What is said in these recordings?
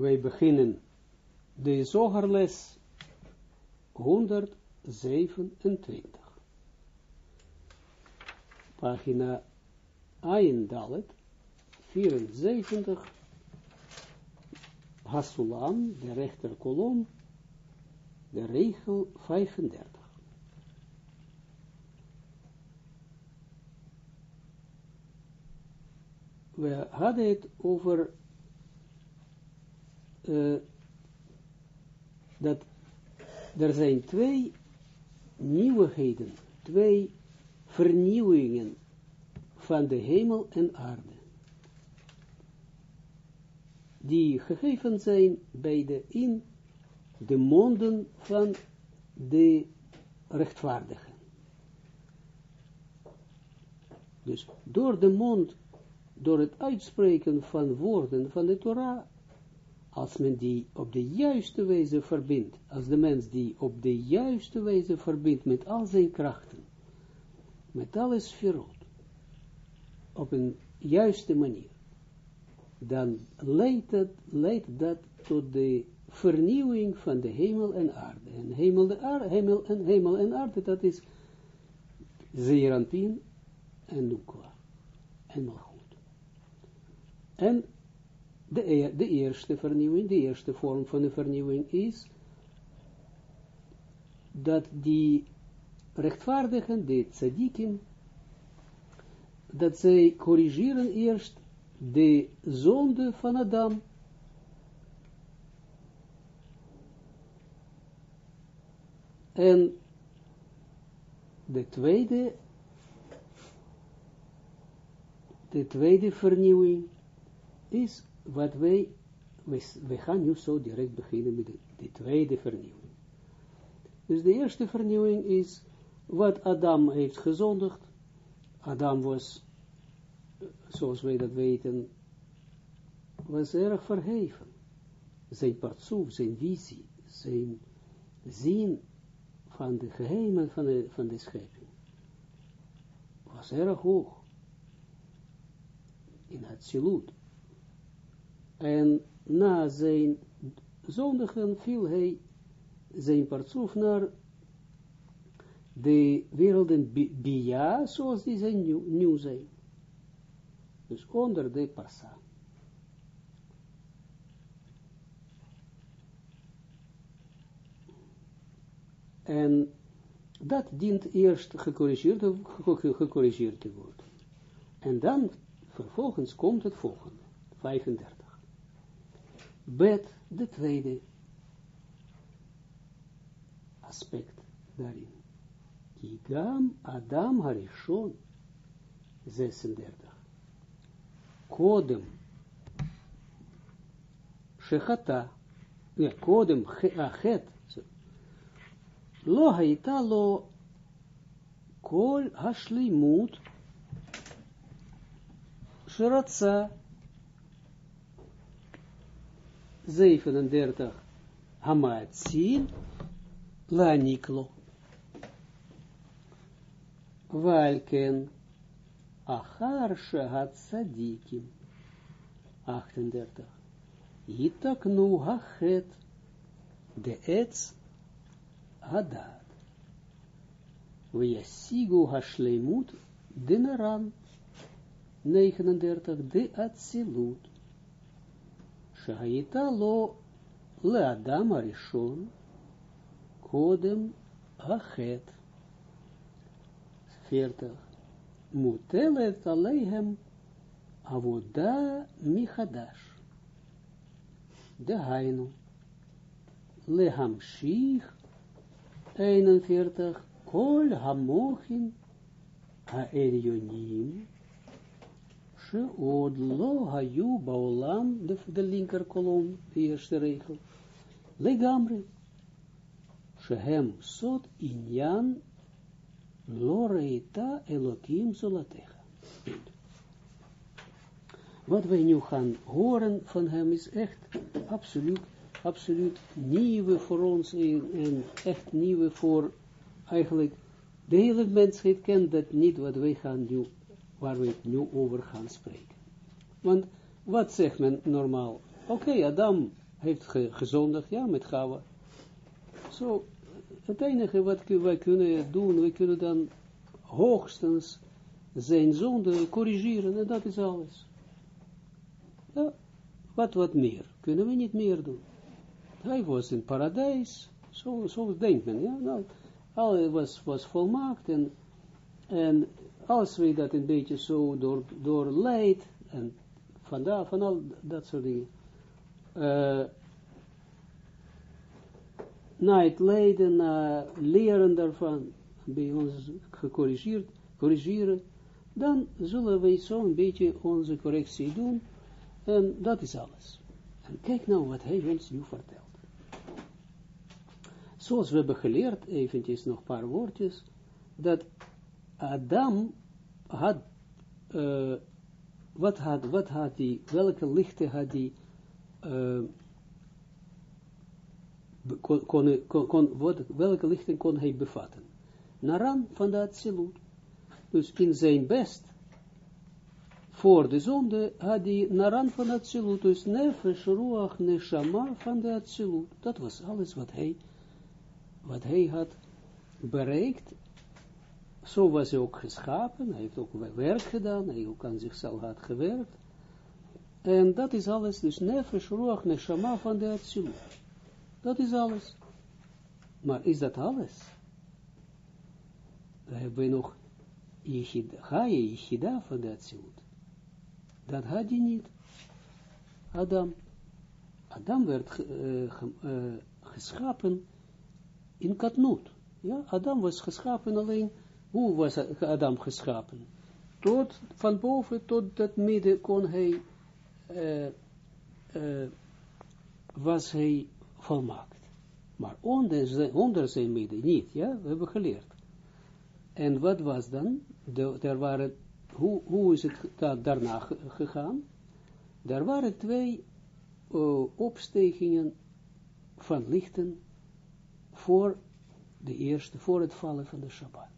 wij beginnen de zogerles 127. Pagina Ayin Dalet 74. Hasulam, de rechterkolom, de regel 35. We hadden het over uh, dat er zijn twee nieuwigheden, twee vernieuwingen van de hemel en aarde, die gegeven zijn bij de in de monden van de rechtvaardigen. Dus door de mond, door het uitspreken van woorden van de Torah, als men die op de juiste wijze verbindt, als de mens die op de juiste wijze verbindt met al zijn krachten, met alles verrot, op een juiste manier, dan leidt dat, leidt dat tot de vernieuwing van de hemel en aarde. En hemel, de aarde, hemel, en, hemel en aarde, dat is Zeeranpien en Nukwa. En Malchut. En de, e-, de eerste vernieuwing, de eerste vorm van de vernieuwing is dat die rechtvaardigen, de tzadikim, dat zij corrigeren eerst de zonde van Adam En de tweede, de tweede vernieuwing is wat wij, we gaan nu zo direct beginnen met de, de tweede vernieuwing. Dus de eerste vernieuwing is wat Adam heeft gezondigd. Adam was, zoals wij dat weten, was erg verheven. Zijn partsoef, zijn visie, zijn zien van de geheimen van de, van de schepping. Was erg hoog. In het siloed. En na zijn zondigen viel hij zijn partsoef naar de werelden Bia, zoals die zijn nieuw, zijn. Dus onder de parsa. En dat dient eerst gecorrigeerd, gecorrigeerd te worden. En dan, vervolgens komt het volgende, 35. Bet, de tweede aspect daarin. Kigam Adam Harishon, 36. Kodem, Shechata, ja, Kodem, Achet, lo haita lo kol hashlimut shiratza 37 hamatzin laniklo Walken achar shahat sadikim 38 Yitaknu hachet de etz Hadat. Vejasigu hashleimut dinaran. 39. De atsilut. Shahayita lo le Adam. Kodem hachet. 40. Mutelet aleihem avoda michadash. De hainu. Lehamshich 41, kol hamochin ha'erionim, she'od lo hayu baolam, de, de linker kolom, de eerste regel, shehem sot inyan lo reita elokim zolatecha. Wat wij nu gaan horen van hem is echt absoluut absoluut nieuwe voor ons en, echt nieuwe voor eigenlijk de hele mensheid kent dat niet wat wij gaan nu, waar we nu over gaan spreken. Want wat zegt men normaal? Oké, Adam heeft ge, gezondigd, ja, met Gawa. Zo, het enige wat wij kunnen doen, we kunnen dan hoogstens zijn zonde corrigeren, en dat is alles. Wat, wat meer, kunnen we niet meer doen. Hij was in paradijs, zo, zo denkt men, ja, nou, alles was, was volmaakt, en, en als we dat een beetje zo door, door en vandaar, van al dat soort dingen, uh, na het lijden, uh, leren daarvan, bij ons gecorrigeerd, corrigeren, dan zullen wij zo'n beetje onze correctie doen, en dat is alles. En kijk nou wat hij ons nu vertelt. Zoals we hebben geleerd, eventjes nog een paar woordjes, dat Adam had, uh, wat had, wat had hij, welke lichten had hij, uh, kon, kon, kon, welke lichten kon hij bevatten? Naran van de Atsilut. Dus in zijn best, voor de zonde, had hij Naran van de Atsilut, dus nefesh, ruach, neshama van de Atsilut. Dat was alles wat hij, wat hij had bereikt. Zo was hij ook geschapen, hij heeft ook werk gedaan, hij ook aan zichzelf had gewerkt. En dat is alles, dus nefesh, ruach, neshama van de Atsilut. Dat is alles. Maar is dat alles? Dan hebben we nog ga je Yechida van de Atsilut. Dat had je niet. Adam. Adam werd uh, uh, geschapen in Katnut. Ja, Adam was geschapen alleen. Hoe was Adam geschapen? Tot, van boven tot dat midden kon hij, uh, was hij volmaakt. Maar onder zijn, onder zijn midden niet, ja, we hebben geleerd. En wat was dan? Er waren, hoe, hoe is het daarna gegaan? Er waren twee uh, opstegingen van lichten voor de eerste, voor het vallen van de Shabbat.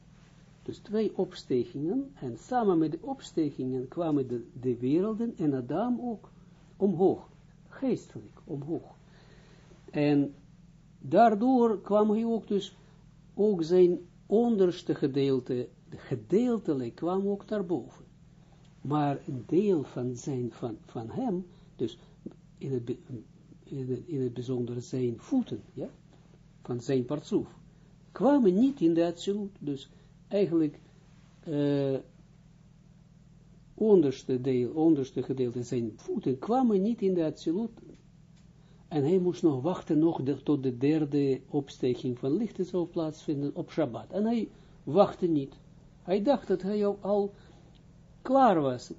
Dus twee opstegingen, en samen met de opstegingen kwamen de, de werelden en Adam ook omhoog, geestelijk omhoog. En daardoor kwam hij ook dus, ook zijn onderste gedeelte, gedeeltelijk kwam ook naar boven. Maar een deel van zijn, van, van hem, dus in het, in het, in het bijzonder zijn voeten, ja, van zijn partsoef, kwamen niet in de absolute, dus eigenlijk uh, onderste deel, onderste gedeelte zijn voeten kwamen niet in de absolute en hij moest nog wachten nog tot de derde opsteking van lichten zou plaatsvinden op Shabbat. En hij wachtte niet. Hij dacht dat hij al, klaar was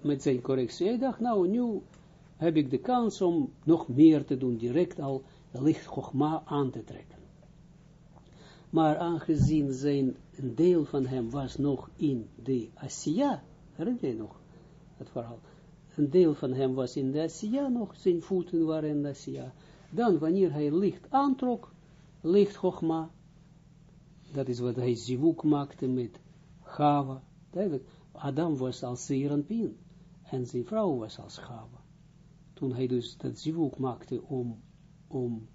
met zijn correctie. Hij dacht, nou, nu heb ik de kans om nog meer te doen, direct al licht aan te trekken. Maar aangezien zijn, een deel van hem was nog in de Asiya, herinner je nog het verhaal, een deel van hem was in de Asiya nog, zijn voeten waren in de Asiya. Dan, wanneer hij licht aantrok, licht Chogma, dat is wat hij zivuk maakte met Chava. Adam was als Zeranpien en zijn vrouw was als Chava. Toen hij dus dat zivuk maakte om, om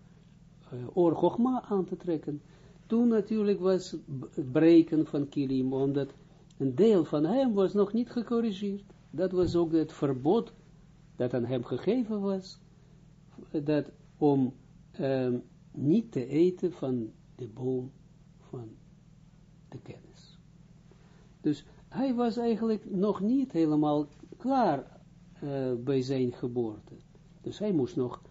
uh, aan te trekken, toen natuurlijk was het breken van Kilim, omdat een deel van hem was nog niet gecorrigeerd dat was ook het verbod dat aan hem gegeven was, dat om um, niet te eten van de boom van de kennis. Dus hij was eigenlijk nog niet helemaal klaar uh, bij zijn geboorte. Dus hij moest nog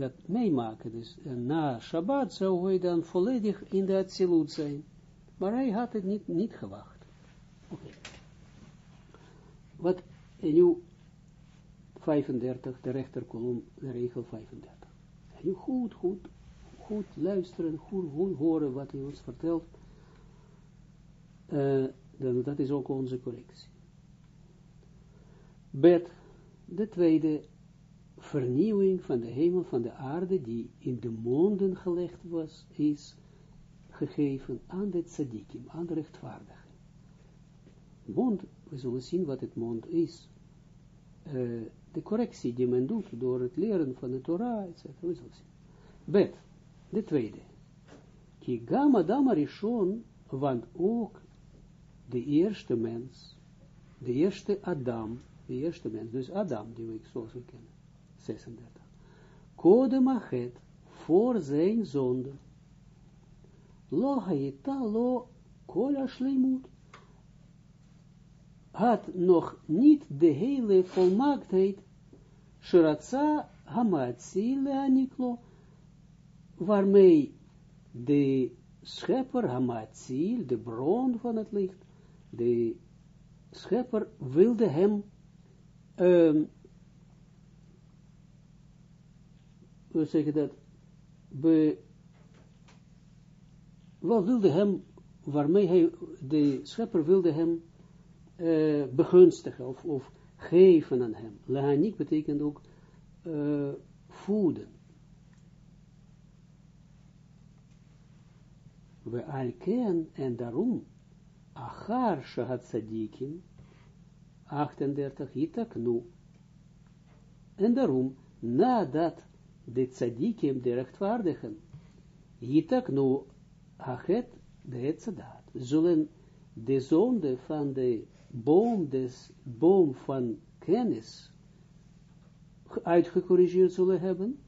dat meemaken. Dus na Shabbat zou hij dan volledig in de absolute zijn. Maar hij had het niet, niet gewacht. Oké. Wat en nu 35, de rechterkolom, de regel 35. En nu goed, goed, goed luisteren, goed, goed horen wat hij ons vertelt. Uh, dan, dat is ook onze correctie. Bet, de tweede vernieuwing van de hemel, van de aarde, die in de monden gelegd was, is gegeven aan de tzadikim, aan de rechtvaardigen. Mond we zullen zien wat het mond is. uh, de correctie die men doet door het leren van de Torah, etc. Bet, de tweede. Ki gam Adam Arishon, want ook de eerste mens, de eerste Adam, de eerste mens, dus Adam, die we zoals we kennen, 36. Kode machet, voor zijn zonde. Lo haita lo. Had nog niet de hele volmaaktheid, Shiratza hamatzil aniklo, waarmee de schepper hamatzil, de bron van het licht, de schepper wilde hem um, we zeggen dat, be, wel wilde hem, waarmee hij, de schepper wilde hem uh, begunstigen, of, of geven aan hem. Lahanik betekent ook uh, voeden. We alken en daarom, achar shahat sadikim, 38, itaknu. En daarom, nadat de tzadikim, de rechtvaardigen, nu achet de tzadat, zullen de zonde van de boom, des boom van kennis, uitgecorrigeerd zullen hebben,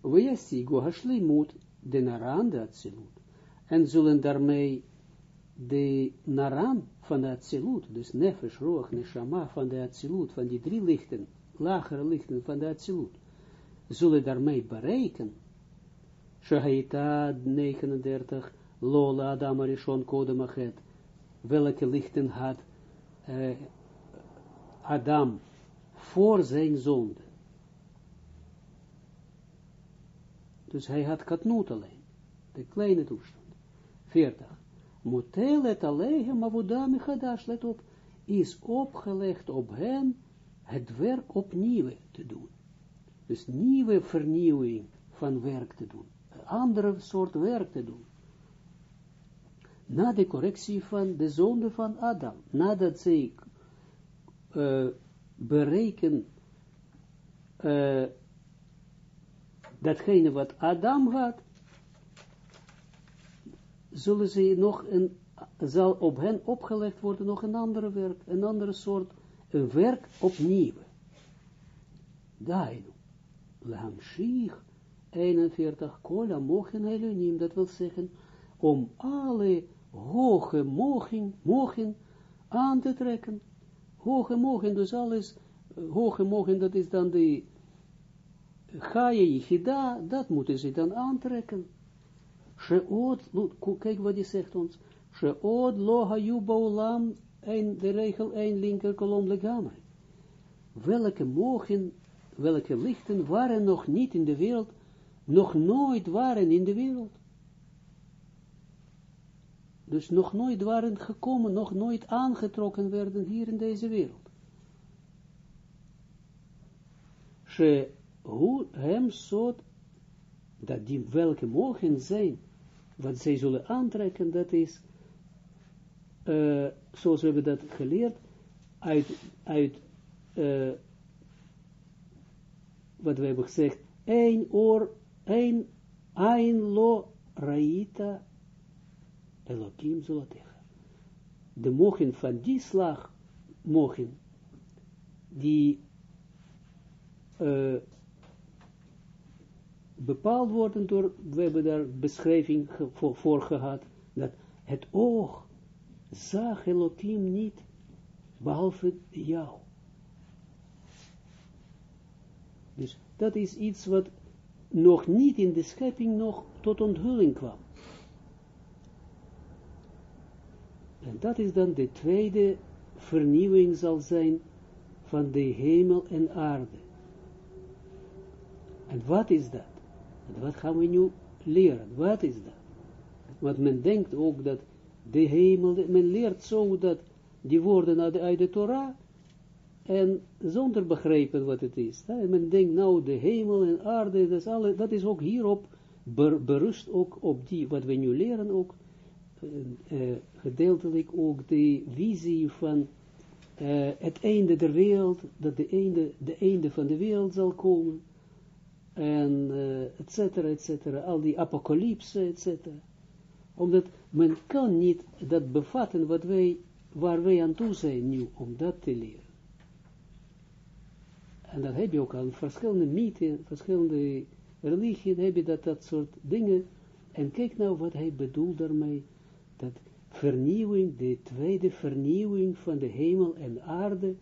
Weesigo hashlimut de naran de atzilut. En zullen daarmee de naran van de atzilut, dus nefesh, roach, neshama van de atzilut, van die drie lichten, lagere lichten van de Atsilut, zullen daarmee bereiken, Shahaita 39, Lola Adam Arishon Kodemachet, welke lichten had uh, Adam voor zijn zonde. Dus hij had katnoot alleen, de kleine toestand. 40. Motel het alehem avudam let op, is opgelegd op hen het werk opnieuw te doen. Dus nieuwe vernieuwing van werk te doen. Een andere soort werk te doen. Na de correctie van de zonde van Adam. Nadat zij uh, bereken uh, datgene wat Adam had, zullen ze nog een, zal op hen opgelegd worden nog een andere werk, een andere soort een werk opnieuw. Dainu. Lamshich 41 kola mogen elonim, dat wil zeggen, om alle hoge mogen, mogen aan te trekken. Hoge mogen, dus alles, hoge mogen, dat is dan de Gaia Yichida, dat moeten ze dan aantrekken. Sheot, kijk wat hij zegt ons, Sheot lo hayu baulam een, de regel 1 linker kolom legamer. Welke mogen, welke lichten waren nog niet in de wereld, nog nooit waren in de wereld. Dus nog nooit waren gekomen, nog nooit aangetrokken werden hier in deze wereld. She hoe hem dat die welke mogen zijn, wat zij zullen aantrekken, dat is uh, zoals we hebben dat geleerd, uit, uit uh, wat we hebben gezegd, één oor, één, ein lo raita Elohim zulatecha. De mogen van die slag, mogen, die uh, bepaald worden door, we hebben daar beschrijving voor, voor gehad, dat het oog zag Elohim niet, behalve jou. Dus dat is iets wat nog niet in de schepping nog tot onthulling kwam. En dat is dan de tweede vernieuwing zal zijn van de hemel en aarde. En wat is dat? En wat gaan we nu leren? Wat is dat? Want men denkt ook dat de hemel, men leert zo dat die woorden uit de, uit Torah, en zonder begrijpen wat het is. En men denkt, nou, de hemel en aarde, dat is, alle, dat is ook hierop, berust ook op die, wat we nu leren ook, uh, gedeeltelijk ook de visie van uh, het einde der wereld, dat de einde, de einde van de wereld zal komen, en uh, et cetera, et cetera, al die apocalypse, et cetera. Omdat men kan niet dat bevatten wat wij, waar wij aan toe zijn nu, om dat te leren. En dat heb je ook aan verschillende mythen, verschillende religieën, heb je dat, dat soort dingen. En kijk nou wat hij bedoelt daarmee, dat vernieuwing, de tweede vernieuwing van de hemel en aarde,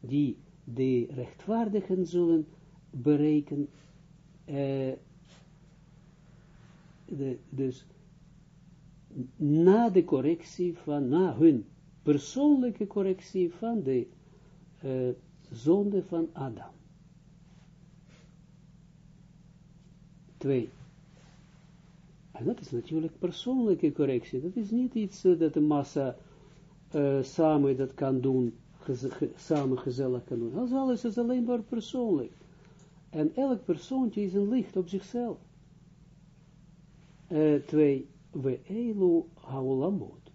die de rechtvaardigen zullen bereiken, de, dus na de correctie van, na hun persoonlijke correctie van de uh, zonde van Adam. Twee. En dat is natuurlijk persoonlijke correctie. Dat is niet iets uh, dat de massa uh, samen dat kan doen, samen gezellig kan doen. Dat alles is alleen maar persoonlijk. En elk persoontje is een licht op zichzelf. Twee. We elu haolamot.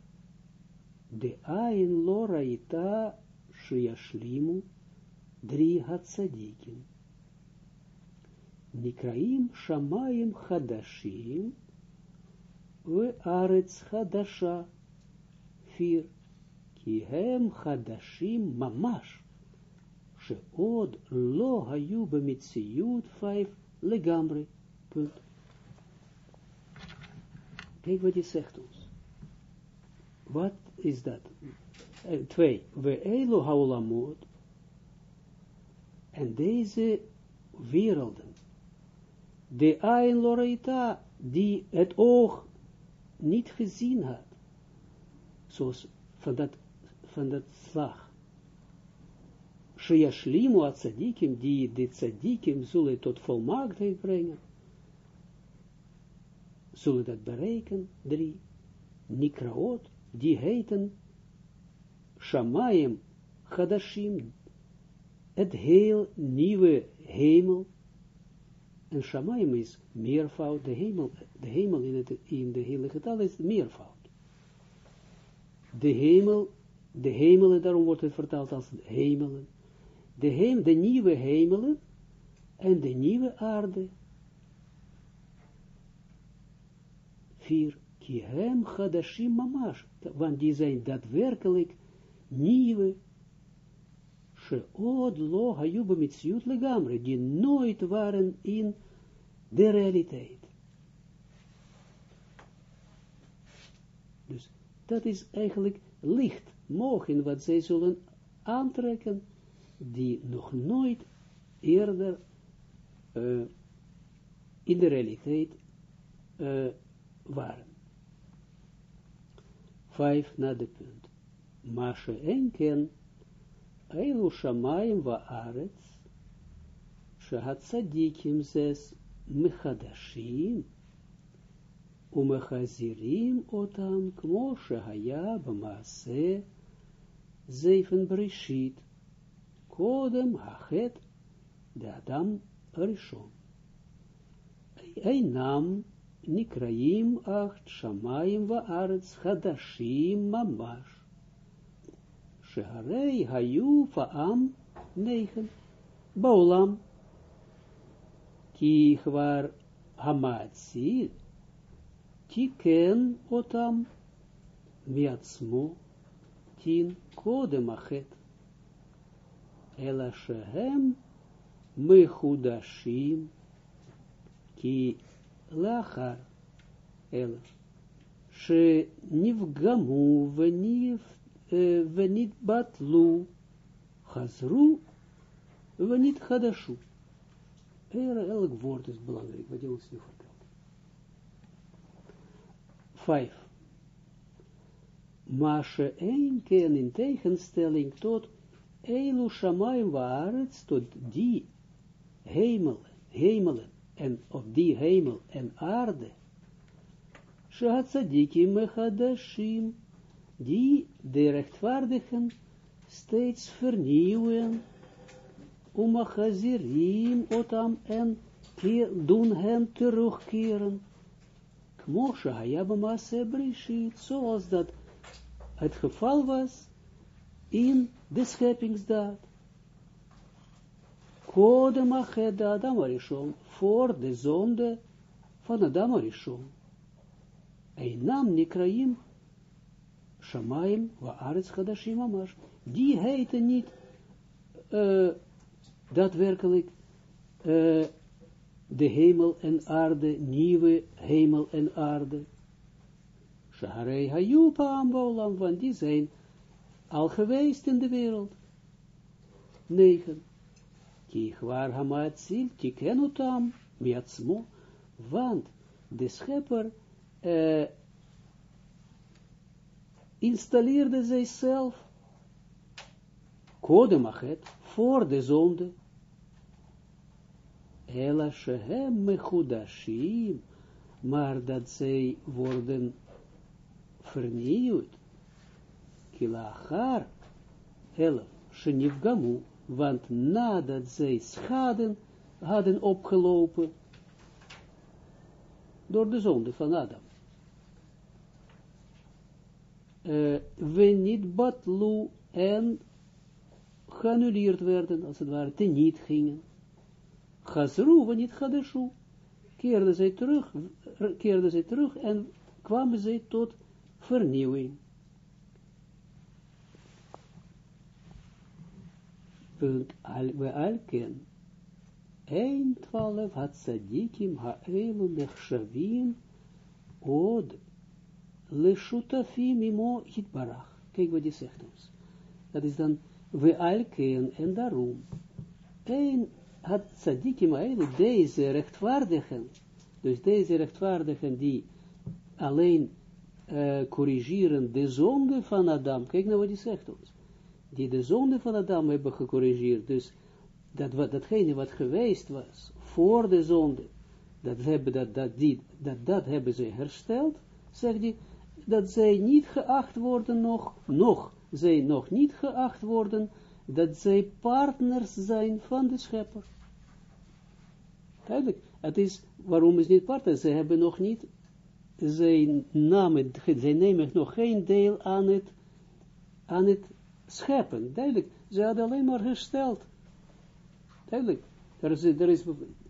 De ain lora ita shiashlimu drie hatsadikim. Nikraim shamayim hadashim we arets hadasha vier ki hem hadashim mamash sheod lo hayu b'mitziyut vijf legamre punt kijk wat hij zegt ons. Wat is dat? Uh, twee. We elo haulamot en deze werelden, de Ain Loreita, die het oog niet gezien had, zoals van dat, van dat slag. Shiashlimu at tzadikim, die de tzadikim zullen tot volmaaktheid brengen, zullen dat bereiken, drie, Nikraot, die heten Shamayim Hadashim, het heel nieuwe hemel, en Shamayim is meervoud, de hemel, de hemel in, het, in de hele getal is meervoud. De hemel, de hemelen, daarom wordt het vertaald als hemelen. De, hem, de nieuwe hemelen en de nieuwe aarde. Vier, kihem chadashim mamash, want die zijn daadwerkelijk nieuwe sheod lo hayu b'mitziut legamre, die nooit waren in de realiteit. Dus dat is eigenlijk licht, mogen wat zij zullen aantrekken, die nog nooit eerder in de realiteit uh, waren. Vijf na de punt. Mashe enken Eilu shamayim va'aretz, shehat tzadikim zes mechadashim, umechazirim otam kmo shehaya b'maase zeven brishit, kodem hachet de Adam rishon. Nikraim acht shamayim va'aretz hadashim mamash. Sheharei hayu faam negen. Baulam. Ki chwar hamatzil. Tiken otam. Miatzmo. Tin kodem achet. Ela shehem. Ki lachar. Ela. שנפגמו ונפ we niet batlu, chazru, we niet hadashu. Elk woord is belangrijk, wat je ons nu vertelt. Vijf. Mashe een keer in tegenstelling tot Elu Shamayim Waarets, tot die hemel, hemelen, en op die hemel en aarde, Shehat Tzadikim Mechadashim, die de rechtvaardigen steeds vernieuwen, umachazirim otam en doen hen terugkeren. Kmosha hayabamase brishit, zoals dat het geval was in de scheppingsdaad. Kodem achet Adam Arishon, voor de zonde van Adam Arishon. Einam nikraim, Shamaim, wa Aretz Hadashim Amash. Die heette niet uh, daadwerkelijk uh, de hemel en aarde, nieuwe hemel en aarde. Shaharei Hayupa Ambolam, want die zijn al geweest in de wereld. 9. Ki waar hamaatsil tikenutam miatsmo, want de schepper uh, installeerde zijzelf kodemachet voor de zonde. Ela shehem mechudashim, maar dat zij worden vernieuwd. Kilachar, elf, shenifgamu, want nadat zij schaden hadden opgelopen door de zonde van Adam. Uh, we niet batlu en geannuleerd werden, als het ware, niet gingen. Gazru, we niet gadeshu, keerden zij terug, keerden zij terug en kwamen zij tot vernieuwing. Punt al, we alken, 1, 12, had sadikim ha'elu nechshavim od leshutafim imo hitbarach. Kijk wat die zegt ons. Dat is dan we alken en daarom. Een had tzadikim eilu, deze rechtvaardigen, dus deze rechtvaardigen die alleen uh, corrigeren de zonde van Adam, kijk nou wat hij zegt ons, die de zonde van Adam hebben gecorrigeerd, dus dat wat, datgene wat geweest was, voor de zonde, dat, hebben, dat, dat, die, dat, dat hebben ze hersteld, zegt hij, dat zij niet geacht worden nog, nog, zij nog niet geacht worden, dat zij partners zijn van de schepper. Duidelijk, het is, waarom is niet partners? Ze hebben nog niet, zij, namen, zij nemen nog geen deel aan het, aan het scheppen. Duidelijk, ze hadden alleen maar hersteld. Duidelijk, er is, er is,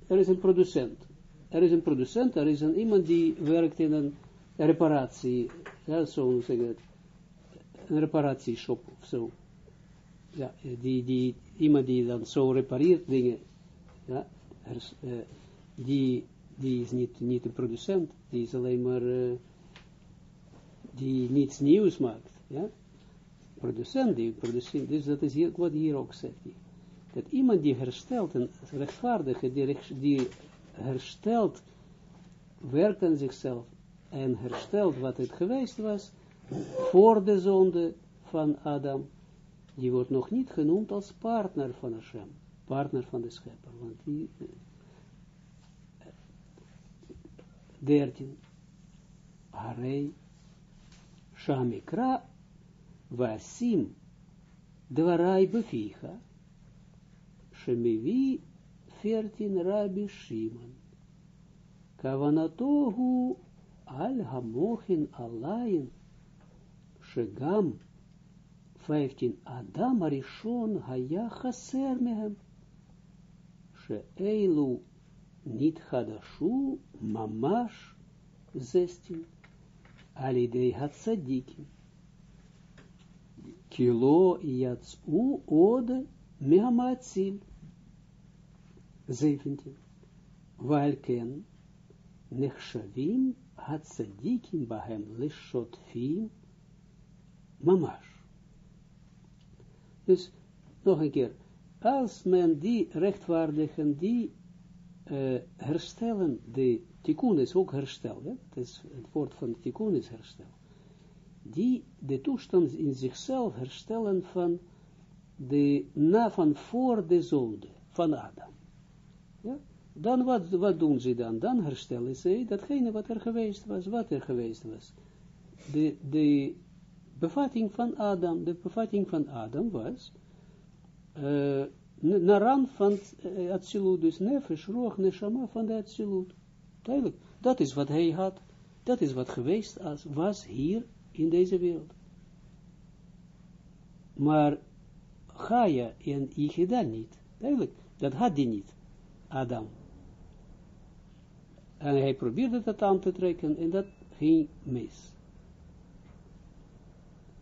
er is een producent. Er is een producent, er is een, iemand die werkt in een reparatie, ja, zo zeg het, een reparatieshop of zo. Ja, die, die, iemand die dan zo repareert dingen, ja, uh, die, die is niet, niet een producent, die is alleen maar, uh, die niets nieuws maakt, ja. Producent, die produceert, dus dat is wat hier ook zegt. Dat iemand die herstelt, een rechtvaardige, die, die herstelt, werkt aan zichzelf, en herstelt wat het geweest was, voor de zonde van Adam, die wordt nog niet genoemd als partner van Hashem, partner van de schepper, want die, 13, Harei, Shamikra, Vasim, Dwarai Beficha, Shemivi, 14, Rabbi Shimon, Kavanatohu al hamochin alayin, shegam, 15, Adam arishon haya chaser mehem, she'eilu nit hadashu mamash, 16, alidei hatzadikim, kilo yatsu ode mehamatzil, 17, Valken, nechshavim Hatzadikim bahem lishot fim mamash. Dus, nog een keer, als men die rechtvaardigen, die herstellen, de tikkun is ook herstel, ja? het, is, het woord van tikkun is herstel, die de toestand in zichzelf herstellen van de, na van voor de zonde, van Adam. Ja? dan wat, wat doen ze dan? Dan herstellen ze datgene wat er geweest was, wat er geweest was. De, de bevatting van Adam, de bevatting van Adam was, uh, naran van uh, Atsilut, dus nefesh, roog, neshama van de Atsilut. Duidelijk, dat is wat hij had, dat is wat geweest was hier in deze wereld. Maar Gaia en Yichida niet. Duidelijk, dat had hij niet, Adam. En hij probeerde dat aan te trekken en dat ging mis.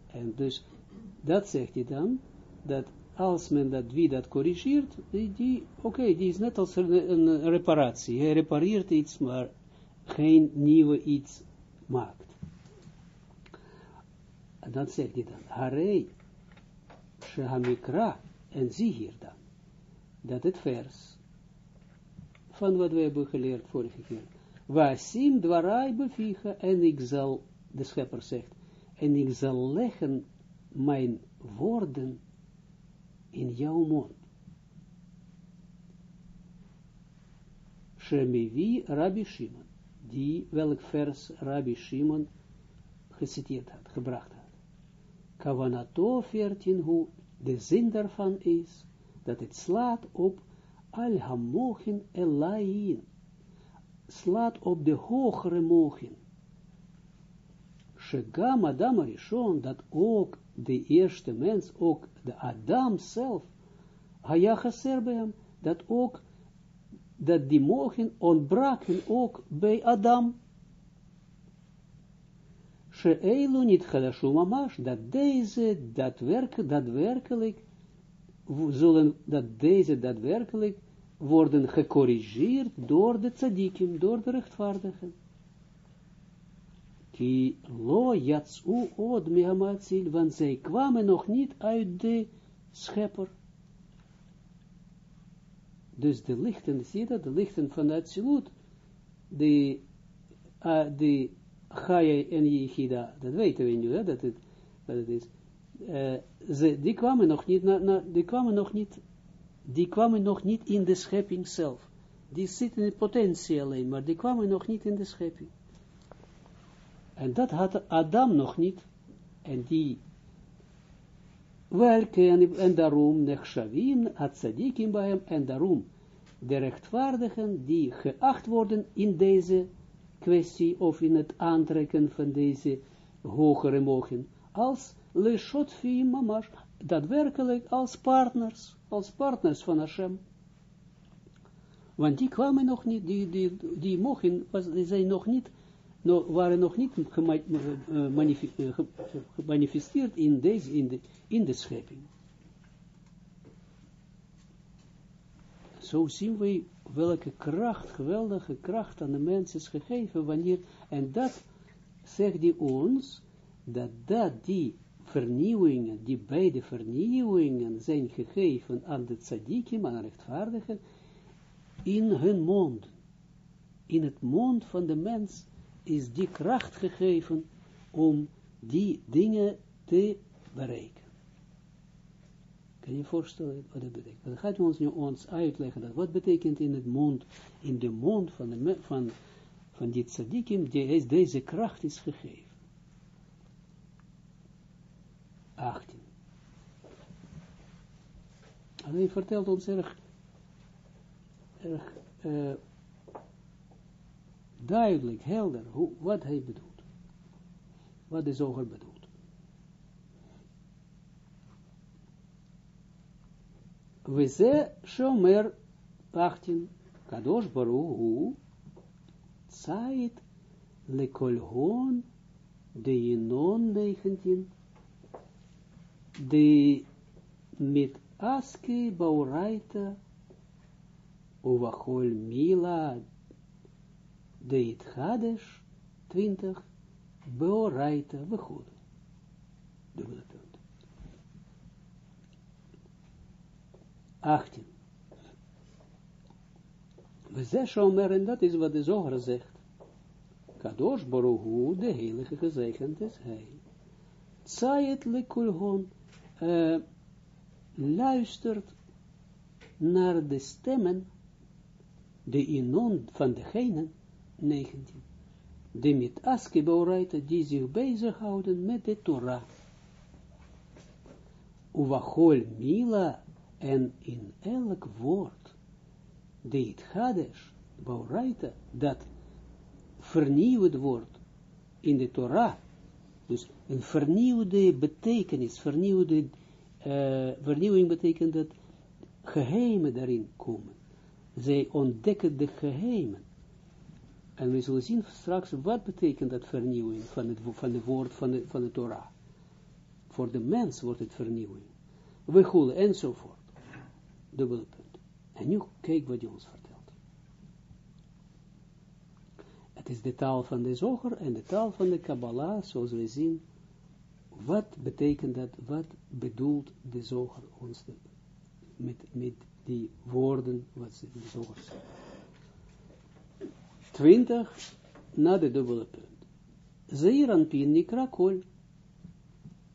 En dus, dat zegt hij dan, dat als men dat, wie dat corrigeert, die, die oké, die is net als een, een, reparatie. Hij repareert iets, maar geen nieuwe iets maakt. En zegt hij dan, Harei, Shehamikra, en zie hier dan, dat het vers, van wat we hebben geleerd vorige keer, Wasim dwarai beviga, en ik zal, de schepper zegt, en ik zal leggen mijn woorden in jouw mond. Shemivi Rabbi Shimon, die welk vers Rabbi Shimon geciteerd had, gebracht had. Kavanato 14, hoe de zin daarvan is, dat het slaat op al hamochin elayin, slaat op de hogere mogen. Shegam Adam Arishon, dat ook de eerste mens, ook de Adam zelf, Haya Chaser dat ook, dat die mogen ontbraken ook bij Adam. She'eilu niet chadashu mamash, dat deze daadwerkelijk, zullen, dat deze daadwerkelijk worden gecorrigeerd door de tzadikim, door de rechtvaardigen. Ki lo yatsu od mehamatsil, want zij kwamen nog niet uit de schepper. Dus de lichten, zie je dat, de lichten van het Atsilut, de, uh, Chaya en Yichida, dat weten we nu, dat, het, dat is. Uh, ze, die kwamen nog niet, na, na, die kwamen nog niet, die kwamen nog niet in de schepping zelf. Die zitten in potentie alleen, maar die kwamen nog niet in de schepping. En dat had Adam nog niet. En die werken en, en daarom nechshavim had tzadikim bij hem en daarom de rechtvaardigen die geacht worden in deze kwestie of in het aantrekken van deze hogere mogen als le shotfi mamash daadwerkelijk als partners als partners van Hashem want die kwamen nog niet die, die, die mogen was, die zijn nog niet no, waren nog niet gemanifesteerd in, deze, in, de, in de schepping. Zo zien we welke kracht, geweldige kracht aan de mens is gegeven, wanneer, en dat zegt hij ons, dat, dat die vernieuwingen, die beide vernieuwingen zijn gegeven aan de tzadikim, aan de rechtvaardigen, in hun mond, in het mond van de mens, is die kracht gegeven om die dingen te bereiken. Kan je je voorstellen wat dat betekent? Dan gaat ons nu ons uitleggen, dat wat betekent in het mond, in de mond van, de, van, van die tzadikim, die, deze kracht is gegeven. 18. Hij vertelt ons erg, erg uh, duidelijk, helder, hoe, wat hij bedoelt. Wat de zoger bedoelt. Ze shomer 18, kadosh baruch hu, tzait lekolhon, de inon 19, de mit aski bauraita, uvachol mila Deit Hades 20, Beoraita, Begoed. Dubbele punt. 18. We zeggen en dat is wat de zoger zegt. Kadosh Baruhu, de heilige gezegend is hij. Tzayet lekulhon, uh, luistert naar de stemmen, de inon van degenen, 19. De met aske die zich bezighouden met de Torah. Uvachol mila en in elk woord. De het Hades, Bauraita, dat vernieuwd wordt in de Torah. Dus een vernieuwde betekenis, vernieuwde uh, vernieuwing betekent dat geheimen daarin komen. Zij ontdekken de geheimen. En we zullen zien straks, wat betekent dat vernieuwing van het, van het woord van de, van de Torah. Voor de mens wordt het vernieuwing. We goelen enzovoort. Dubbele punt. En nu kijk wat hij ons vertelt. Het is de taal van de zoger en de taal van de Kabbalah, zoals we zien. Wat betekent dat? Wat bedoelt de zoger ons met, met die woorden, wat ze de zoger zeggen? 20 na de dubbele punt. Zeer pin nikra kol.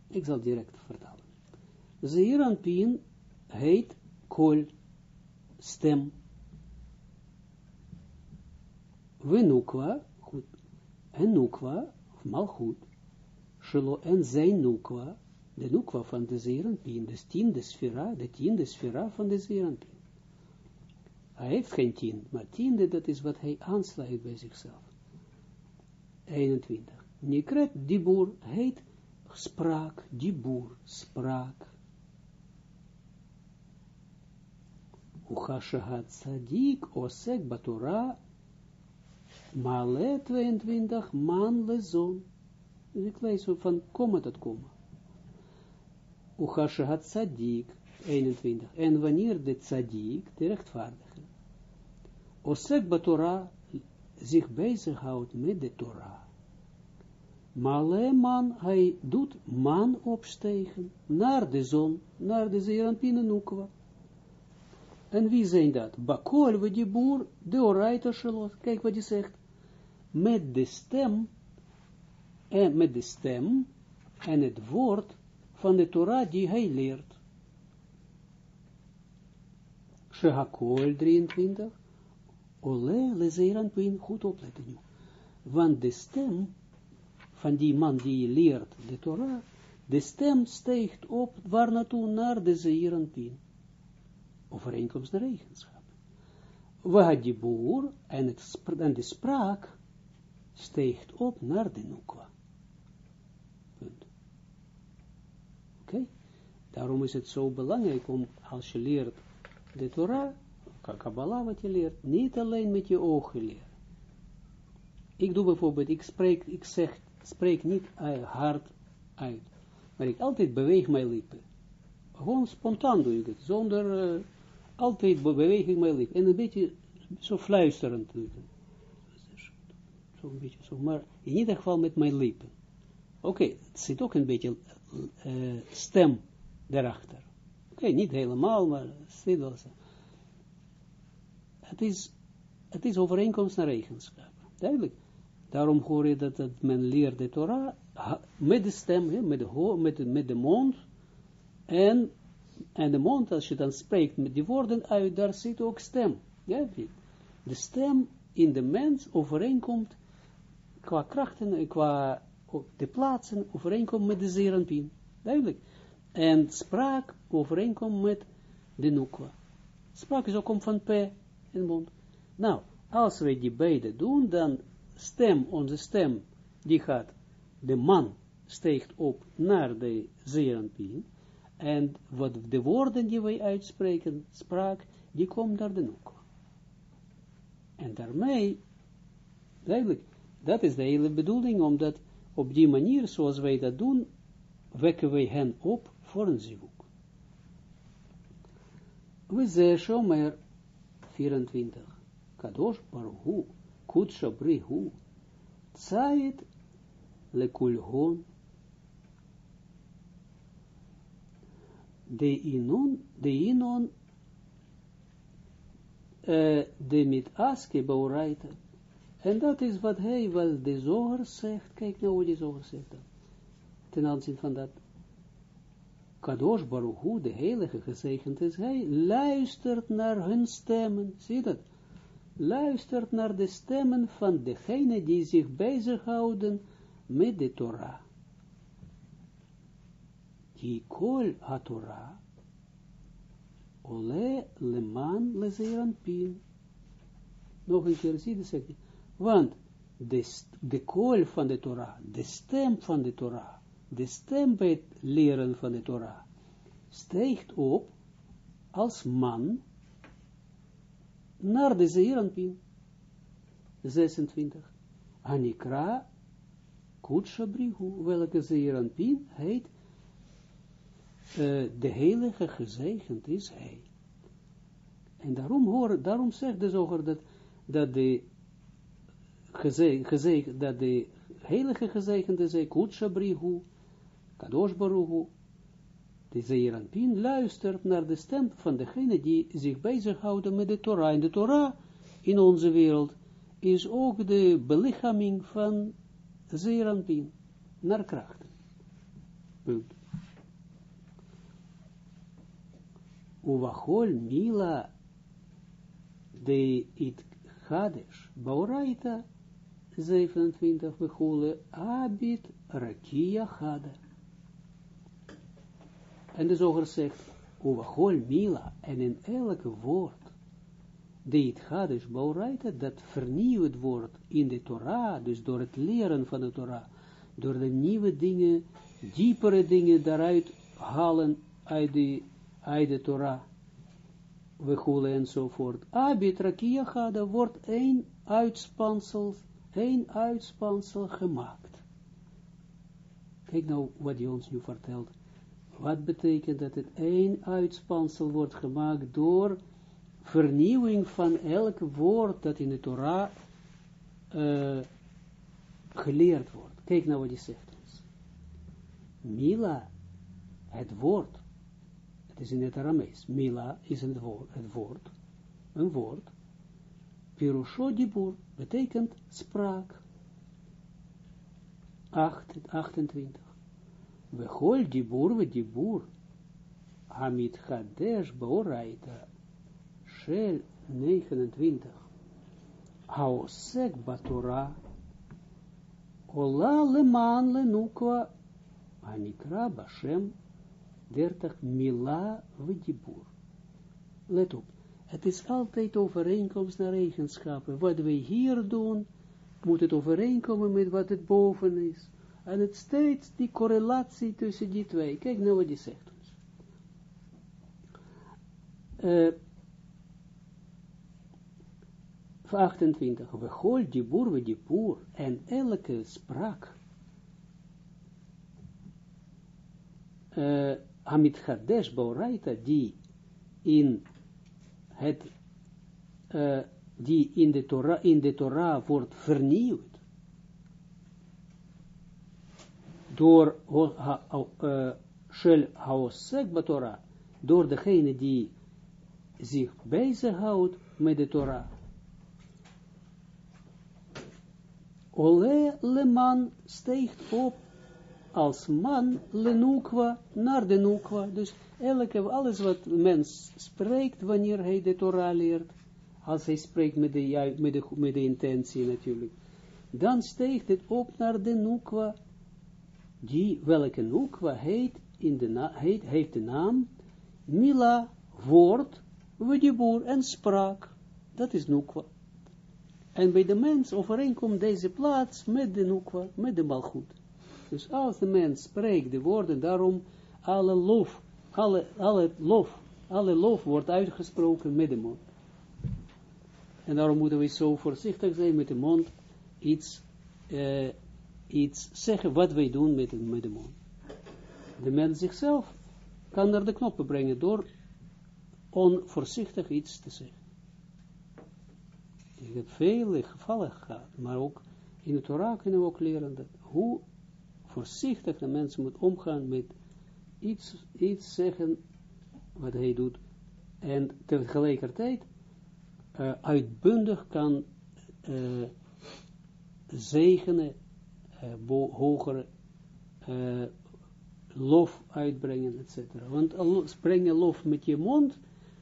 Ik zal direct vertalen. Zeer pin heet kol, stem. We nukwa, goed, en nukwa, of malchut, shelo en zijn nukwa, de nukwa van de zeeranpien, de tiende sfera, de tiende sfera van de zeeranpien. Hij heeft geen tien, maar tiende, dat is wat hij aansluit bij zichzelf. 21. Nikret dibur heet spraak, dibur, spraak. Uchashahat sadik osek batora Male 22, man lezon. Dus ik lees van komma tot komma. Uchashahat sadik, 21. En wanneer de tzadik, de rechtvaardige, Osek Torah zich bezighoudt met de Torah. Male man, hij doet man opstegen naar de zon, naar de Zeranpine Nukwa. En wie zijn dat? Bakol, we die boer, de oraita shalot. Kijk wat hij zegt. Met de stem, en met de stem, en het woord van de Torah die hij leert. Shehakol 23. Ole lezeran pin, goed opletten nu. Want de stem van die man die leert de Torah, de stem steekt op waar naartoe naar de zeeran pin. Overeenkomst naar eigenschap. Waar die boer en, het, en de spraak steekt op naar de nukwa. Punt. Oké? Daarom is het zo belangrijk om, als je leert de Torah, Kabbalah wat je leert, niet alleen met je ogen leren. Ik doe bijvoorbeeld, ik spreek, ik zeg, spreek niet hard uit, maar ik altijd beweeg mijn lippen. Gewoon spontaan doe ik het, zonder, uh, altijd beweeg ik mijn lippen. En een beetje zo fluisterend een beetje zo, maar in ieder geval met mijn lippen. Oké, het zit ook een beetje uh, stem daarachter. Oké, niet helemaal, maar zit wel het is, het is overeenkomst naar eigenschap. Duidelijk. Daarom hoor je dat, dat men leert de Torah met de stem, met, de, met, de, met de mond. En, en de mond, als je dan spreekt met die woorden uit, daar zit ook stem. Ja, de stem in de mens overeenkomt qua krachten, qua de plaatsen overeenkomt met de zeranpien. Duidelijk. En spraak overeenkomt met de nukwa. Spraak is ook om van P in mond. Nou, als wij die beide doen, dan stem, onze stem, die gaat, de man steekt op naar de zeeranpien, en wat de woorden die wij uitspreken, spraak, die komt naar de noek. En daarmee, duidelijk, dat is de hele bedoeling, omdat op die manier, zoals wij dat doen, wekken wij hen op voor een zivuk. We zeggen maar 24. Kadosh Baruhu, Kutsha Brihu, Tzait Lekulhon, de inon, de inon, uh, de mit aske bauraita. En dat is wat hij wel de zoger zegt. Kijk nou hoe die zoger zegt. Ten aanzien van dat Kadosh Baruchu, de heilige gezegend is hij, luistert naar hun stemmen. Zie dat? Luistert naar de stemmen van degene die zich bezighouden met de Torah. Die kol ha-Torah, ole leman lezeran pin. Nog een keer, zie dat Want de, de kool van de Torah, de stem van de Torah, de stem bij het leren van de Torah, steegt op als man naar de Zeeranpin. 26. Anikra Kutsha Brihu, welke Zeeranpin heet, uh, de heilige gezegend is hij. En daarom, hoor, daarom zegt de zoger dat, de gezegend, dat de heilige gezegende zij, Kutsha de Zeeranpin luistert naar de stem van degene die zich bezighouden met de Torah. En de Torah in onze wereld is ook de belichaming van Zeeranpin, naar krachten. Punt. Uvachol mila de it Hades, Bauraita 27, we abit rakia Hades. En de zoger zegt, Uwachol mila, en in elke woord, die het gaat is dat vernieuwd wordt in de Torah, dus door het leren van de Torah, door de nieuwe dingen, diepere dingen daaruit halen uit de, uit de Torah, we goelen enzovoort. Abit rakia gada wordt één uitspansel, één uitspansel gemaakt. Kijk nou wat hij ons nu vertelt. Wat betekent dat het één uitspansel wordt gemaakt door vernieuwing van elk woord dat in de Torah geleerd wordt. Kijk nou wat hij zegt ons. Mila, het woord, is in het Aramees. Mila is het woord, een woord. Pirusho dibur betekent spraak. 28. We hol dibur we dibur. Hamid Hadesh Boraita. Shel 29. Haosek Batora. Ola leman lenukwa. Anikra Bashem 30. Mila Dibur. Let op. Het is altijd overeenkomst naar eigenschappen. Wat wij hier doen, moet het overeenkomen met wat het boven is. En het steeds die correlatie tussen die twee. Kijk nou wat die zegt ons. Uh, 28. We hol die boer, we die poer. En elke spraak. Uh, Hamid Hadesh Boraita, die in het, uh, die in de Torah, in de Torah wordt vernieuwd. door Shel Haosek Batora, door degene die zich bezighoudt met de Torah. Ole le man steekt op als man le nukwa naar de nukwa. Dus elke, alles wat mens spreekt wanneer hij de Torah leert, als hij spreekt met de, met de, met de intentie natuurlijk, dan steekt het op naar de nukwa die welke nukwa heet, in de heet, heeft de naam Mila, woord, Wedibur en spraak. Dat is nukwa. En bij de mens overeenkomt deze plaats met de nukwa, met de malgoed. Dus als de mens spreekt de woorden, daarom alle lof, alle, alle lof, alle lof wordt uitgesproken met de mond. En daarom moeten we zo voorzichtig zijn met de mond iets uh, iets zeggen wat wij doen met, met de mond. De mens zichzelf kan naar de knoppen brengen door onvoorzichtig iets te zeggen. Ik heb vele gevallen gehad, maar ook in de Torah kunnen we ook leren dat hoe voorzichtig de mens moet omgaan met iets, iets zeggen wat hij doet. En tegelijkertijd uh, uitbundig kan uh, zegenen uh, hogere lof uitbrengen, etc. Want als brengen lof met je mond,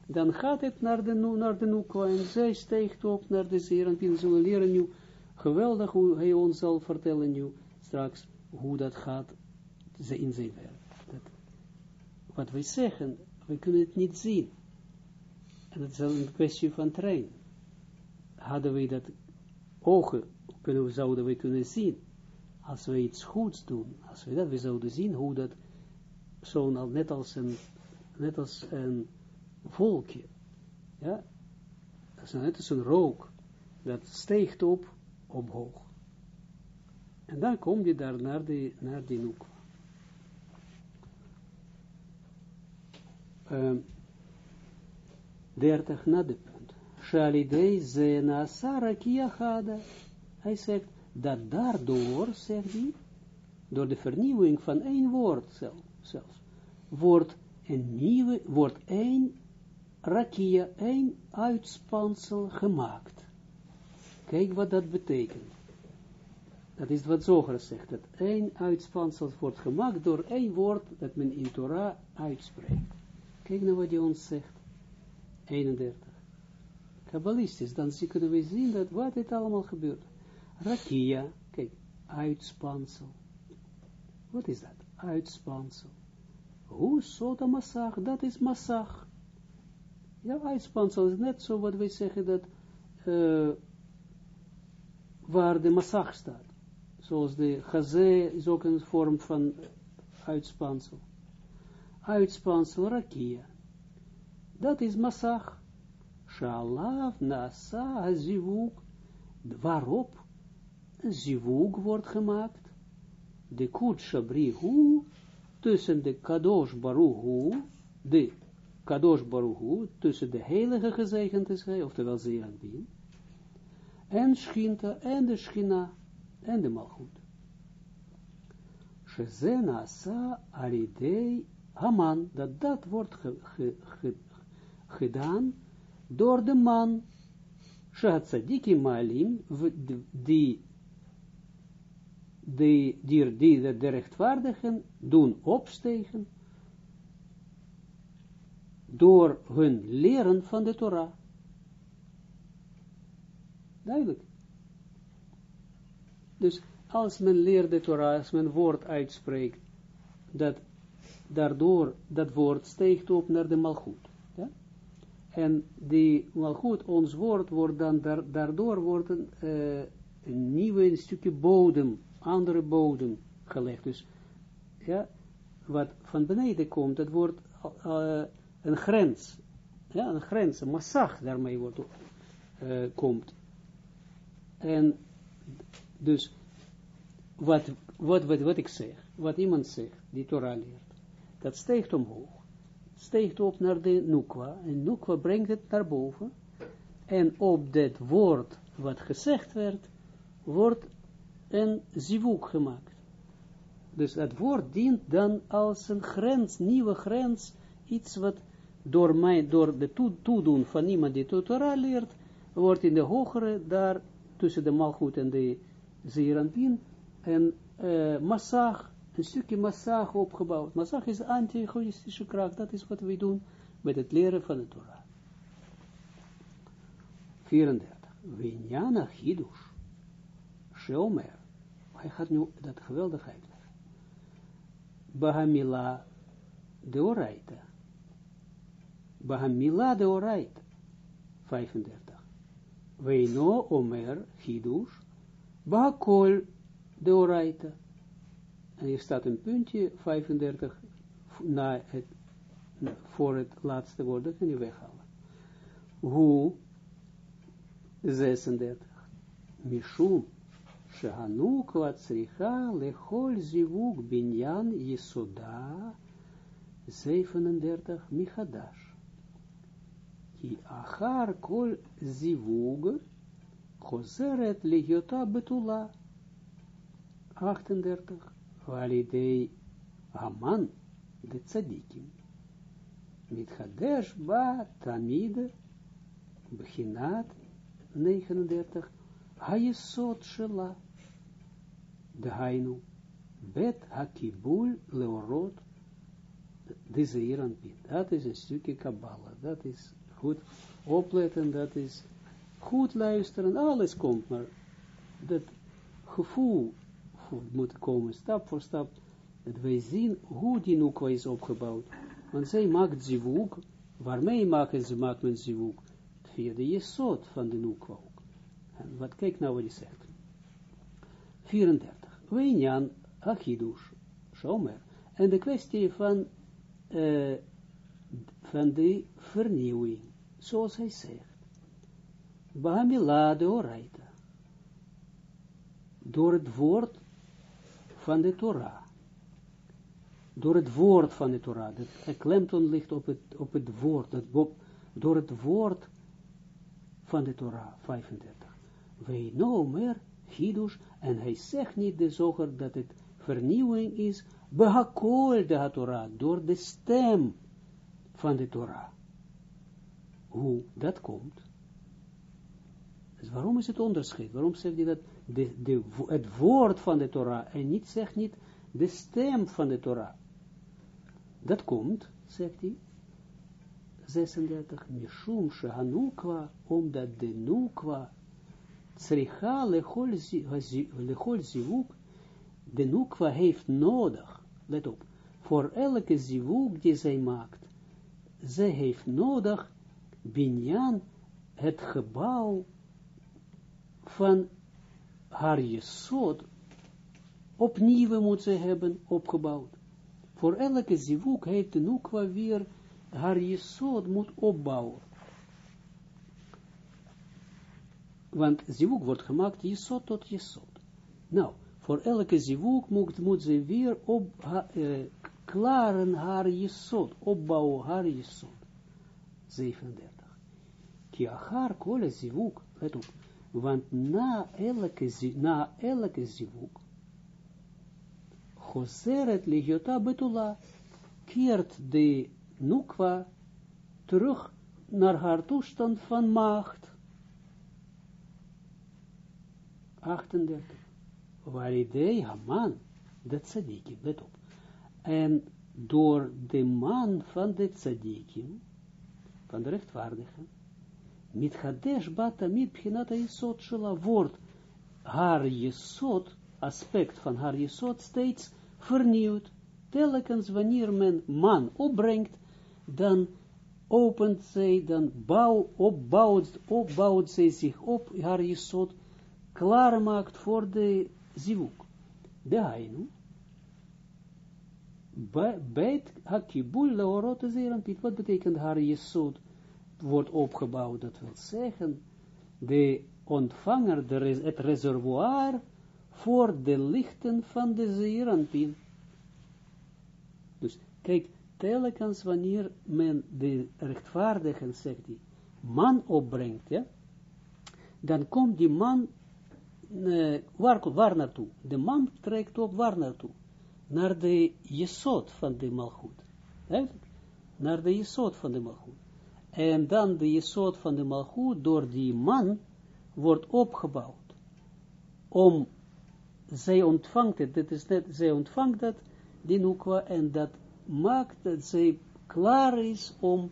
dan gaat het naar de, naar de en zij stijgt op naar de zeer en zullen leren nu geweldig hoe hij ons zal vertellen nu straks hoe dat gaat in zijn werk. Dat, wat wij zeggen, we kunnen het niet zien. En dat is een kwestie van trein. Hadden we dat ogen, kunnen, zouden we kunnen zien als we iets goeds doen, als we dat, we zouden zien hoe dat, zo'n, net als een net als een volkje, ja, net als een rook, dat steekt op omhoog. En dan kom je daar naar die, naar die noek. Um, 30 na de punt. Shalidei ze na sarakia hada. Hij zegt dat daardoor, zegt hij, door de vernieuwing van één woord zelfs, wordt een nieuwe, wordt één rakia, één uitspansel gemaakt. Kijk wat dat betekent. Dat is wat Zoger zegt, dat één uitspansel wordt gemaakt door één woord dat men in Torah uitspreekt. Kijk naar wat hij ons zegt. 31. Kabbalistisch, dan kunnen we zien dat wat dit allemaal gebeurt. Rakia, kijk, uitspansel. Wat is dat? Uitspansel. Hoe sota massag? Dat is massag. Ja, uitspansel is net zo wat wij zeggen dat uh, waar de massag staat. Zoals de gazé is ook een vorm van uitspansel. Uitspansel rakia. Dat is massag. Shalav nasa zivuk. Waarop een zivuk wordt gemaakt de Kutsha Brihu, tussen de Kadosh Baruhu, de Kadosh Baruhu, tussen de heilige gezegend is hij, oftewel Zeranbin, en Schinta, en de Schina, en de Malchut. Shezena sa alidei Haman, dat dat wordt ge, ge, ge, gedaan door de man, Tzadiki Malim, die die, die, die de rechtvaardigen doen opstegen door hun leren van de Torah. Duidelijk. Dus als men leert de Torah, als men woord uitspreekt, dat daardoor dat woord steekt op naar de malgoed. En die malgoed, ons woord, wordt dan daardoor wordt een, uh, een nieuwe stukje bodem andere bodem gelegd. Dus, ja, wat van beneden komt, dat wordt uh, een grens, ja, een grens, een massag daarmee wordt, uh, komt. En dus, wat, wat, wat, wat ik zeg, wat iemand zegt, die Torah leert, dat steekt omhoog, steekt op naar de Nukwa, en Nukwa brengt het naar boven, en op dat woord wat gezegd werd, wordt een zivuk gemaakt. Dus het woord dient dan als een grens, nieuwe grens, iets wat door, mij, door de toedoen van iemand die Torah leert, wordt in de hogere, daar tussen de malgoed en de zeeranpien, een uh, massag, een stukje massag opgebouwd. Massag is anti-egoïstische kracht, dat is wat we doen met het leren van de Torah. 34. Vinjana Hidush, Sheomer, hij gaat nu dat geweldig uitleggen. Bahamila de oraita. Bahamila de oraita. 35. Weino omer hidush. Bahakol de oraita. En hier staat een puntje, 35, na het, voor het laatste woord, dat kan je weghalen. Hoe, 36, Mishum, Shehanukwa tsricha lechol zivug binyan yisoda 37 michadash. Ki achar kol zivug choseret legiota betula 38 validei Haman de tzadikim. Mitchadesh ba tamid bechinat 39 Hayesot shela de hainu, bet hakibul leorot, de zeeranpin. Dat is een stukje kabbala. Dat is goed opletten, dat is goed luisteren, alles komt, maar dat gevoel moet komen, stap voor stap, dat wij zien hoe die nukwa is opgebouwd. Want zij maakt zivuk, waarmee maken ze, maakt men zivuk? Via de jesot van de nukwa ook. En wat, kijk nou wat hij zegt. 34. Weinyan Achidush, Shomer. En de kwestie van uh, van de vernieuwing, zoals hij zegt. Bahamila de oraita. Door het woord van de Torah. Door het woord van de Torah. De klemton ligt op het, op het woord. Dat, door het woord van de Torah, 35. Wij no meer Hidush, en hij zegt niet de zoger dat het vernieuwing is, behakol de Torah, door de stem van de Torah. Hoe dat komt. Dus waarom is het onderscheid? Waarom zegt hij dat de, het woord van de Torah en niet zegt niet de stem van de Torah? Dat komt, zegt hij, 36, Mishum Shehanukwa, omdat de Nukwa, Tsricha lechol zivuk, de Nukwa heeft nodig, let op, voor elke zivuk die zij maakt, zij heeft nodig, binyan, het gebouw van haar jesod, opnieuw moet ze hebben opgebouwd. Voor elke zivuk heeft de Nukwa weer haar jesod moet opbouwen. Want zivuk wordt gemaakt jesod tot jesod. Nou, voor elke zivuk moet, moet ze weer op, ha, uh, klaren haar jesod, opbouwen haar jesod. 37. Ki achar kole zivuk, let op, want na elke, na elke zivuk, Choseret ligiota betula, keert de nukwa terug naar haar toestand van macht. 38. Waridei Haman, de tzadikim, let. En door de man van de tzadikim, van de rechtvaardigen, hadesh bata mit pchinata jesot shela wordt haar jesot, aspect van haar jesot steeds vernieuwd. Telkens wanneer men man opbrengt, dan opent zij, dan bouw, opbouwt, opbouwt zij zich op, haar jesot, klaarmaakt voor de zivuk. De hainu, bet hakibul laorot zeerampit, wat betekent haar jesot, wordt opgebouwd, dat wil zeggen, de ontvanger, de res, het reservoir, voor de lichten van de zeerampin. Dus, kijk, telkens wanneer men de rechtvaardigen, zegt die, man opbrengt, ja, dan komt die man, uh, waar, waar naartoe? De man trekt op waar naartoe? Naar de jesot van de malgoed. Naar de jesot van de malgoed. En dan de jesot van de malgoed door die man wordt opgebouwd. Om, zij ontvangt het, dat is net, zij ontvangt dat, die nukwa, en dat maakt dat zij klaar is om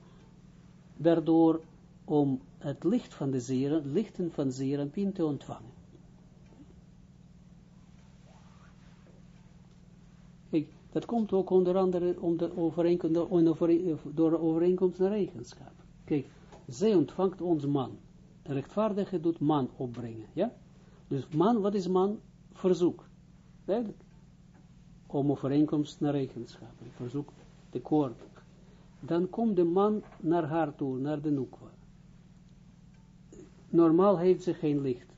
daardoor om het licht van de zeren, lichten van pin te ontvangen. Kijk, dat komt ook onder andere om de overeenkomst, door overeenkomst naar eigenschap. Kijk, zij ontvangt ons man. De rechtvaardige doet man opbrengen, ja? Dus man, wat is man? Verzoek. Duidelijk om overeenkomst naar regenschap. verzoek de koord. Dan komt de man naar haar toe, naar de noekwa. Normaal heeft ze geen licht.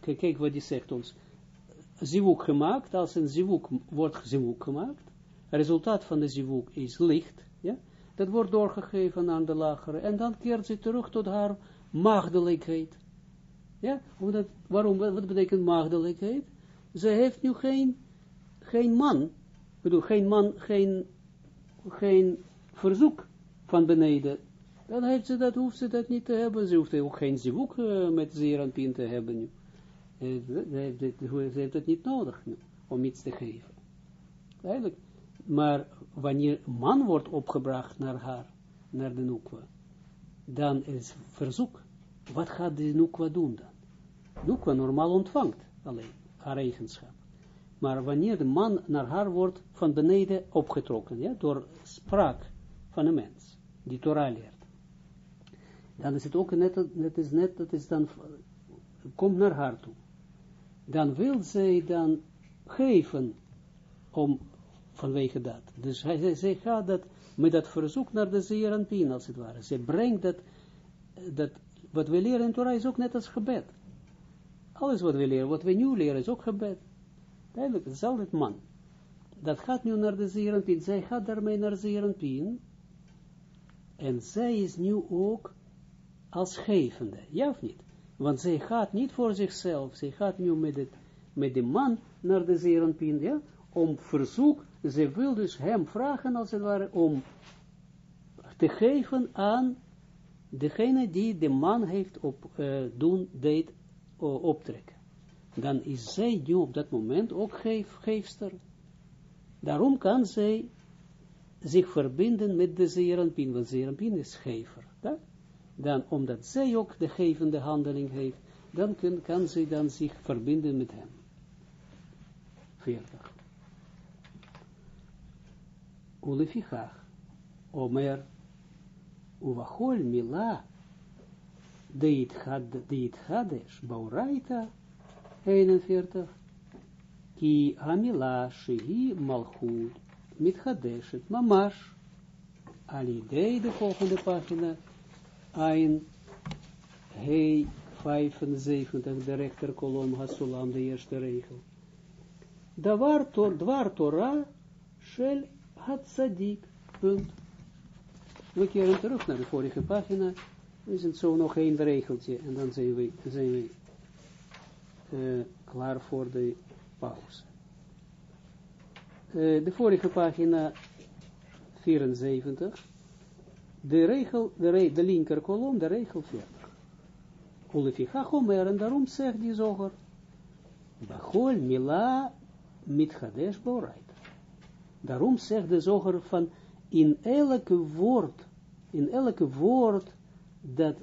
Kijk wat die zegt ons. Zivuk gemaakt, als een zivuk wordt zivuk gemaakt, het resultaat van de zivuk is licht, ja, dat wordt doorgegeven aan de lagere, en dan keert ze terug tot haar maagdelijkheid. Ja, omdat, waarom, wat betekent maagdelijkheid? Ze heeft nu geen geen man, bedoel, geen man, geen, geen verzoek van beneden, dan heeft ze dat, hoeft ze dat niet te hebben. Ze hoeft ook geen zivuk uh, met zeeranpien te hebben nu. Ze heeft het niet nodig om iets te geven. Eigenlijk. Maar wanneer man wordt opgebracht naar haar, naar de Nukwa, dan is verzoek. Wat gaat de Nukwa doen dan? Nukwa normaal ontvangt alleen haar eigenschap. Maar wanneer de man naar haar wordt van beneden opgetrokken, ja, door spraak van een mens, die Torah leert, dan is het ook net, het is net, dat is dan, komt naar haar toe. Dan wil zij dan geven om vanwege dat. Dus zij gaat dat, met dat verzoek naar de zeer pien, als het ware. Ze brengt dat, dat, wat we leren in Torah is ook net als gebed. Alles wat we leren, wat we nu leren, is ook gebed. Duidelijk, het is altijd man. Dat gaat nu naar de zeer pien. Zij gaat daarmee naar zeer. En zij is nu ook als gevende, ja of niet? Want zij gaat niet voor zichzelf, zij gaat nu met, het, met de man naar de zeerenpien, ja, om verzoek, ze wil dus hem vragen, als het ware, om te geven aan degene die de man heeft op, uh, doen, deed optrekken. Dan is zij nu op dat moment ook geef, geefster. Daarom kan zij zich verbinden met de zeerenpien, want zeerenpien is gever. Dan omdat zij ook de gevende handeling heeft, dan kan, kan zij dan zich verbinden met hem. 40. Ulefichach, Omer, Uvachol Mila, Deit Hadesh, Bauraita, 41, Ki Hamila Shehi Malchut, Hadeshet Mamash, Alidei, de volgende pagina, Ein, He, 75, de rechterkolom, Hasulam, de eerste regel. Dwar Torah, Shel, Hatzadik, punt. We keren terug naar de vorige pagina. We zijn zo nog één regeltje en dan zijn we, we uh, klaar voor de pauze. Uh, de vorige pagina 74 de regel, de, de linker kolom, de regel 40. Olefichach omer, en daarom zegt die zoger, Bachol mila mitchadesh borait. Daarom zegt de zoger van, in elke woord, in elke woord, dat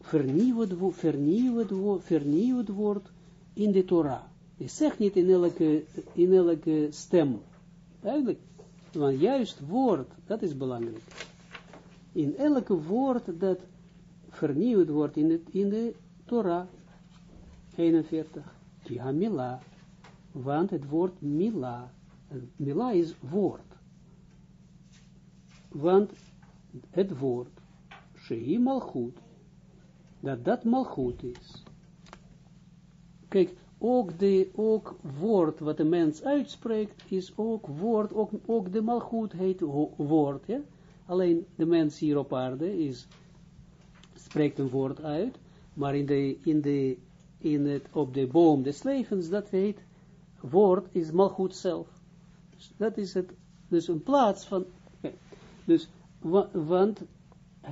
vernieuwd, vernieuwd, vernieuwd wordt in de Torah. Je zegt niet in elke, in elke stem. Eigenlijk, want juist woord, dat is belangrijk in elke woord dat vernieuwd wordt in, het, in de Torah. 41. Ja, mila. Want het woord mila. Mila is woord. Want het woord. Shei malchut. Dat dat malchut is. Kijk, ook de ook woord wat de mens uitspreekt, is ook woord, ook, ook de malchut heet woord? Alleen de mens hier op aarde is, spreekt een woord uit, maar in de, in de, in het, op de boom des levens, dat heet, woord is malgoed zelf. Dus dat is het, dus een plaats van, dus, wa, want,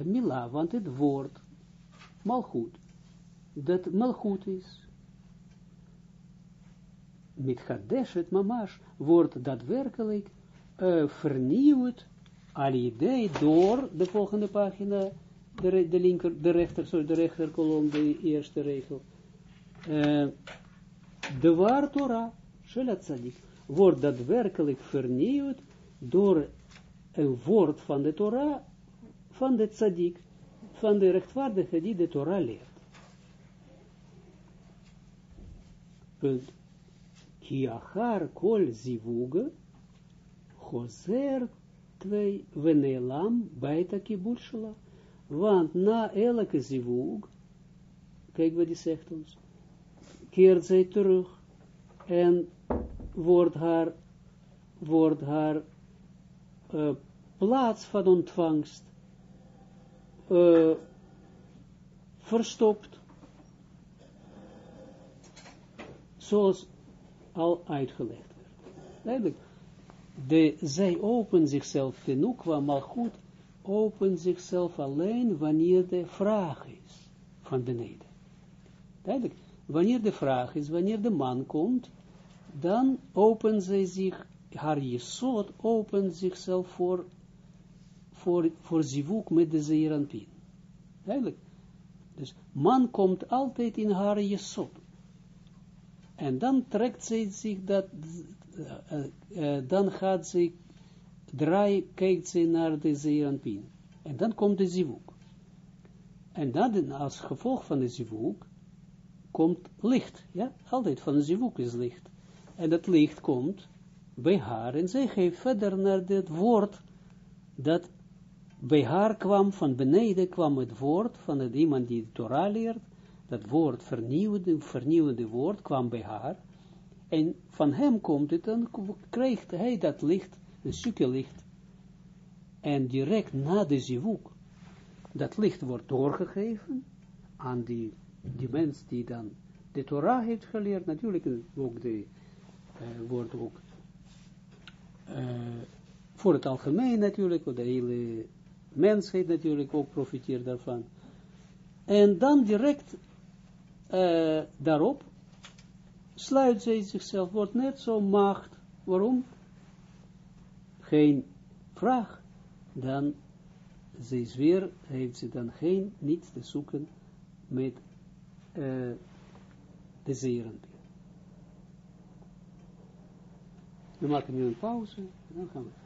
mila, want het woord, malgoed, dat malgoed is, met het mamash, wordt daadwerkelijk uh, vernieuwd al door de volgende pagina, de, de linker, de rechter, sorry, de rechterkolom, de eerste regel. Uh, de waar Torah, Shelat Tzadik, wordt daadwerkelijk vernieuwd door een woord van de Torah, van de Tzadik, van de rechtvaardige die de Torah leert. Punt. Ki achar kol zivuge, choser 2, Venelam, Baita Kibushela. Want na elke zivug, kijk wat die zegt ons, keert zij terug en wordt haar, wordt haar uh, plaats van ontvangst uh, verstopt. Zoals al uitgelegd werd. Duidelijk de, zij open zichzelf, de nukwa malchut, open zichzelf alleen wanneer de vraag is van beneden. Duidelijk, wanneer de vraag is, wanneer de man komt, dan open zij zich, haar jesot opent zichzelf voor, voor, voor zivuk met de zeeranpin. Duidelijk. Dus man komt altijd in haar jesot. En dan trekt zij zich dat, uh, dan gaat ze draai, kijkt ze naar de zeeranpien. En dan komt de zivuk. En dan, als gevolg van de zivuk, komt licht. Ja, altijd van de zivuk is licht. En dat licht komt bij haar, en zij geeft verder naar het woord, dat bij haar kwam, van beneden kwam het woord, van het iemand die de Torah leert, dat woord, vernieuwende, vernieuwende woord, kwam bij haar, en van hem komt het, dan krijgt hij dat licht, een stukje licht, en direct na de zivuk, dat licht wordt doorgegeven aan die, die mens die dan de Torah heeft geleerd, natuurlijk ook de, wordt ook uh, voor het algemeen natuurlijk, de hele mensheid natuurlijk ook profiteert daarvan. En dan direct uh, daarop sluit zij zichzelf, wordt net zo macht. Waarom? Geen vraag. Dan ze weer, heeft ze dan geen, niets te zoeken met de zeerenbeer. We maken nu een pauze, dan gaan we